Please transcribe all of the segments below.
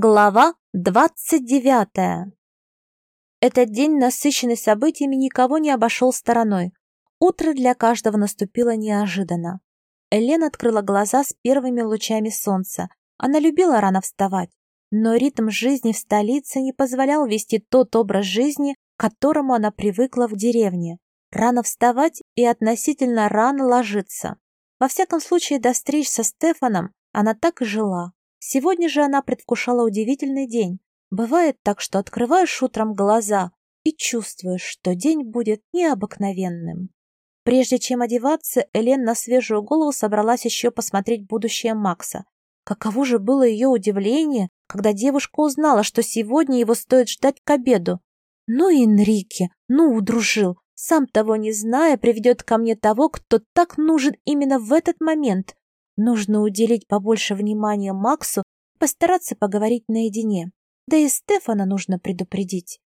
Глава 29. Этот день, насыщенный событиями, никого не обошел стороной. Утро для каждого наступило неожиданно. Элен открыла глаза с первыми лучами солнца. Она любила рано вставать, но ритм жизни в столице не позволял вести тот образ жизни, к которому она привыкла в деревне. Рано вставать и относительно рано ложиться. Во всяком случае, до встреч со Стефаном она так и жила. Сегодня же она предвкушала удивительный день. Бывает так, что открываешь утром глаза и чувствуешь, что день будет необыкновенным. Прежде чем одеваться, Элен на свежую голову собралась еще посмотреть будущее Макса. Каково же было ее удивление, когда девушка узнала, что сегодня его стоит ждать к обеду. Ну, Энрике, ну, удружил, сам того не зная, приведет ко мне того, кто так нужен именно в этот момент. Нужно уделить побольше внимания Максу, постараться поговорить наедине. Да и Стефана нужно предупредить.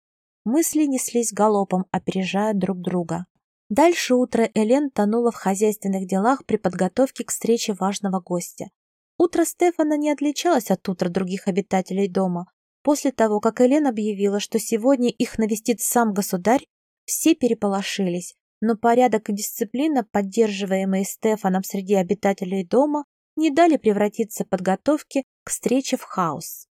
Мысли неслись галопом, опережая друг друга. Дальше утро Элен тонула в хозяйственных делах при подготовке к встрече важного гостя. Утро Стефана не отличалось от утра других обитателей дома. После того, как Элен объявила, что сегодня их навестит сам государь, все переполошились, но порядок и дисциплина, поддерживаемые Стефаном среди обитателей дома, не дали превратиться подготовки к встрече в хаос.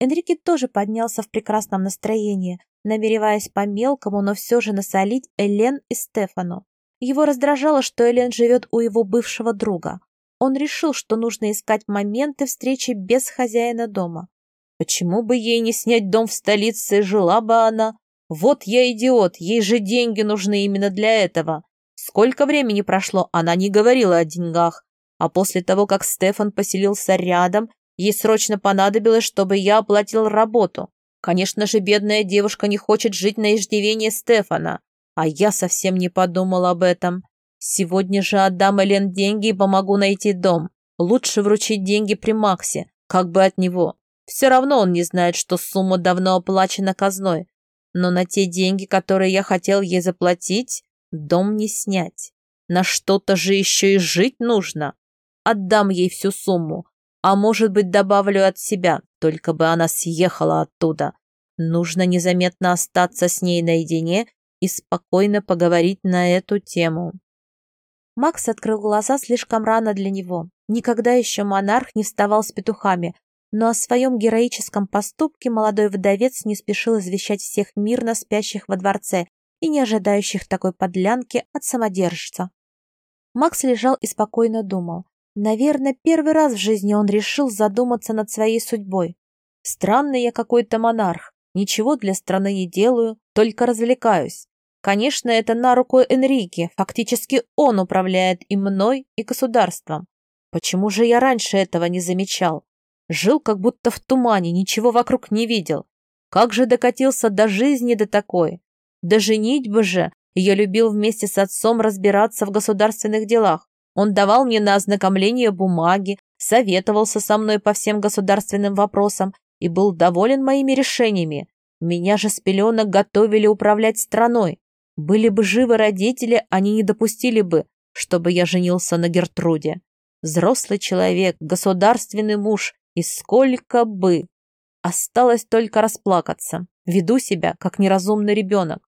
Энрике тоже поднялся в прекрасном настроении, намереваясь по-мелкому, но все же насолить Элен и Стефану. Его раздражало, что Элен живет у его бывшего друга. Он решил, что нужно искать моменты встречи без хозяина дома. Почему бы ей не снять дом в столице, жила бы она? Вот я идиот, ей же деньги нужны именно для этого. Сколько времени прошло, она не говорила о деньгах. А после того, как Стефан поселился рядом, ей срочно понадобилось, чтобы я оплатил работу. Конечно же, бедная девушка не хочет жить на иждивении Стефана. А я совсем не подумал об этом. Сегодня же отдам Элен деньги и помогу найти дом. Лучше вручить деньги при Максе, как бы от него. Все равно он не знает, что сумма давно оплачена казной но на те деньги, которые я хотел ей заплатить, дом не снять. На что-то же еще и жить нужно. Отдам ей всю сумму, а может быть добавлю от себя, только бы она съехала оттуда. Нужно незаметно остаться с ней наедине и спокойно поговорить на эту тему. Макс открыл глаза слишком рано для него. Никогда еще монарх не вставал с петухами, но о своем героическом поступке молодой вдовец не спешил извещать всех мирно спящих во дворце и не ожидающих такой подлянки от самодержца. Макс лежал и спокойно думал. Наверное, первый раз в жизни он решил задуматься над своей судьбой. Странный я какой-то монарх, ничего для страны не делаю, только развлекаюсь. Конечно, это на руку Энрике, фактически он управляет и мной, и государством. Почему же я раньше этого не замечал? Жил как будто в тумане, ничего вокруг не видел. Как же докатился до жизни до такой? Да женитьбы же! Я любил вместе с отцом разбираться в государственных делах. Он давал мне на ознакомление бумаги, советовался со мной по всем государственным вопросам и был доволен моими решениями. Меня же с пеленок готовили управлять страной. Были бы живы родители, они не допустили бы, чтобы я женился на Гертруде. Взрослый человек, государственный муж, и сколько бы! Осталось только расплакаться. Веду себя, как неразумный ребенок.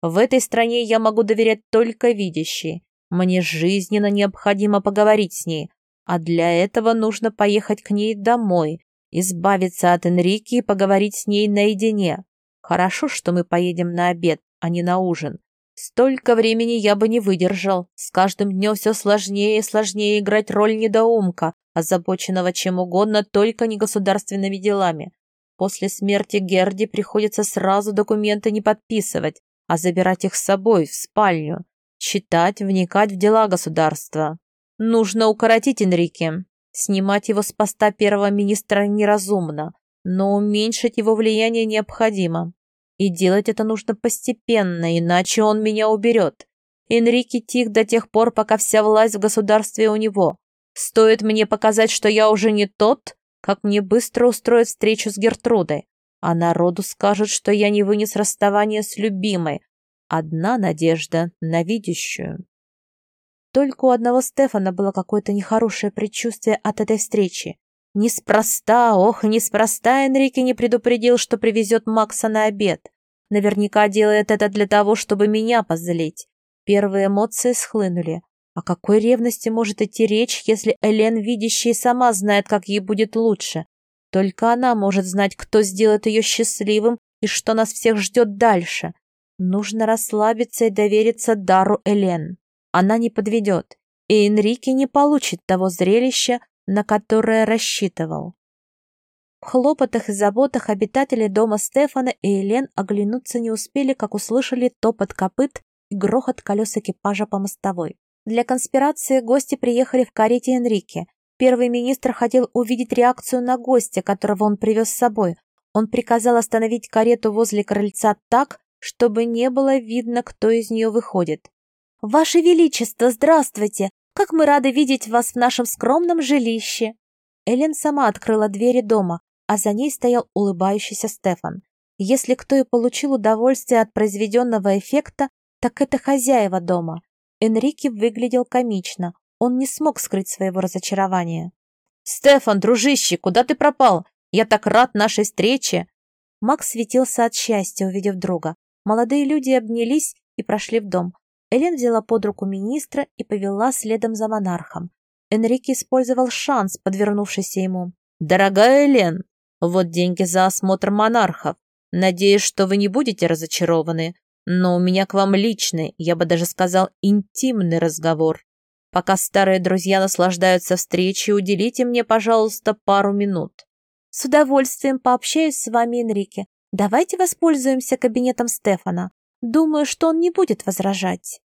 В этой стране я могу доверять только видящей. Мне жизненно необходимо поговорить с ней, а для этого нужно поехать к ней домой, избавиться от Энрики и поговорить с ней наедине. Хорошо, что мы поедем на обед, а не на ужин. Столько времени я бы не выдержал. С каждым днем все сложнее и сложнее играть роль недоумка, озабоченного чем угодно, только не государственными делами. После смерти Герди приходится сразу документы не подписывать, а забирать их с собой в спальню, читать, вникать в дела государства. Нужно укоротить Энрике. Снимать его с поста первого министра неразумно, но уменьшить его влияние необходимо. И делать это нужно постепенно, иначе он меня уберет. Энрике тих до тех пор, пока вся власть в государстве у него. Стоит мне показать, что я уже не тот, как мне быстро устроить встречу с Гертрудой, а народу скажут, что я не вынес расставания с любимой. Одна надежда на видящую. Только у одного Стефана было какое-то нехорошее предчувствие от этой встречи. Неспроста, ох, неспроста Энрике не предупредил, что привезет Макса на обед. Наверняка делает это для того, чтобы меня позлить. Первые эмоции схлынули. О какой ревности может идти речь, если Элен, видящая, сама знает, как ей будет лучше? Только она может знать, кто сделает ее счастливым и что нас всех ждет дальше. Нужно расслабиться и довериться дару Элен. Она не подведет, и Энрике не получит того зрелища, на которое рассчитывал. В хлопотах и заботах обитатели дома Стефана и Элен оглянуться не успели, как услышали топот копыт и грохот колес экипажа по мостовой. Для конспирации гости приехали в карете Энрике. Первый министр хотел увидеть реакцию на гостя, которого он привез с собой. Он приказал остановить карету возле крыльца так, чтобы не было видно, кто из нее выходит. «Ваше Величество, здравствуйте! Как мы рады видеть вас в нашем скромном жилище!» Элен сама открыла двери дома, а за ней стоял улыбающийся Стефан. Если кто и получил удовольствие от произведенного эффекта, так это хозяева дома. Энрике выглядел комично, он не смог скрыть своего разочарования. «Стефан, дружище, куда ты пропал? Я так рад нашей встрече!» Макс светился от счастья, увидев друга. Молодые люди обнялись и прошли в дом. Элен взяла под руку министра и повела следом за монархом. Энрике использовал шанс, подвернувшийся ему. «Дорогая Элен, вот деньги за осмотр монархов. Надеюсь, что вы не будете разочарованы, но у меня к вам личный, я бы даже сказал, интимный разговор. Пока старые друзья наслаждаются встречей, уделите мне, пожалуйста, пару минут». «С удовольствием пообщаюсь с вами, Энрике. Давайте воспользуемся кабинетом Стефана. Думаю, что он не будет возражать.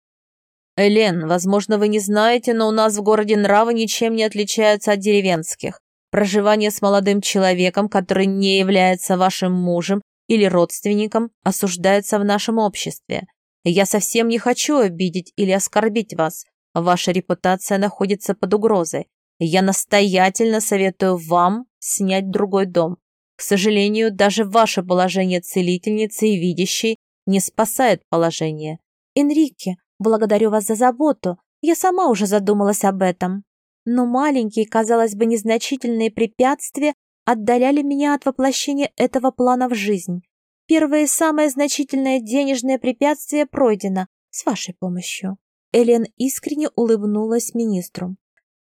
Элен, возможно, вы не знаете, но у нас в городе нравы ничем не отличаются от деревенских. Проживание с молодым человеком, который не является вашим мужем или родственником, осуждается в нашем обществе. Я совсем не хочу обидеть или оскорбить вас. Ваша репутация находится под угрозой. Я настоятельно советую вам снять другой дом. К сожалению, даже ваше положение целительницы и видящей не спасает положение. Энрике, благодарю вас за заботу. Я сама уже задумалась об этом. Но маленькие, казалось бы, незначительные препятствия отдаляли меня от воплощения этого плана в жизнь. Первое самое значительное денежное препятствие пройдено с вашей помощью. Элен искренне улыбнулась министру.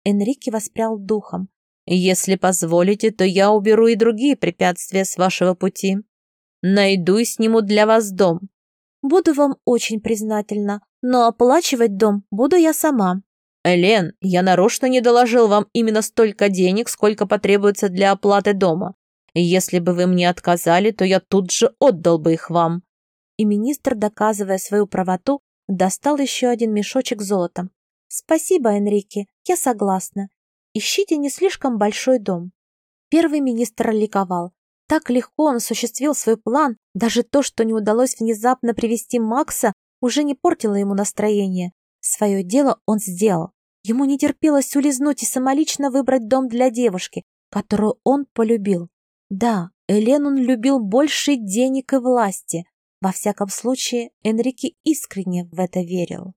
Энрике воспрял духом. «Если позволите, то я уберу и другие препятствия с вашего пути. Найду и сниму для вас дом. Буду вам очень признательна, но оплачивать дом буду я сама. Элен, я нарочно не доложил вам именно столько денег, сколько потребуется для оплаты дома. Если бы вы мне отказали, то я тут же отдал бы их вам. И министр, доказывая свою правоту, достал еще один мешочек золота. Спасибо, Энрике, я согласна. Ищите не слишком большой дом. Первый министр ликовал. Так легко он осуществил свой план, даже то, что не удалось внезапно привести Макса, уже не портило ему настроение. Свое дело он сделал. Ему не терпелось улизнуть и самолично выбрать дом для девушки, которую он полюбил. Да, Элен он любил больше денег и власти. Во всяком случае, Энрике искренне в это верил.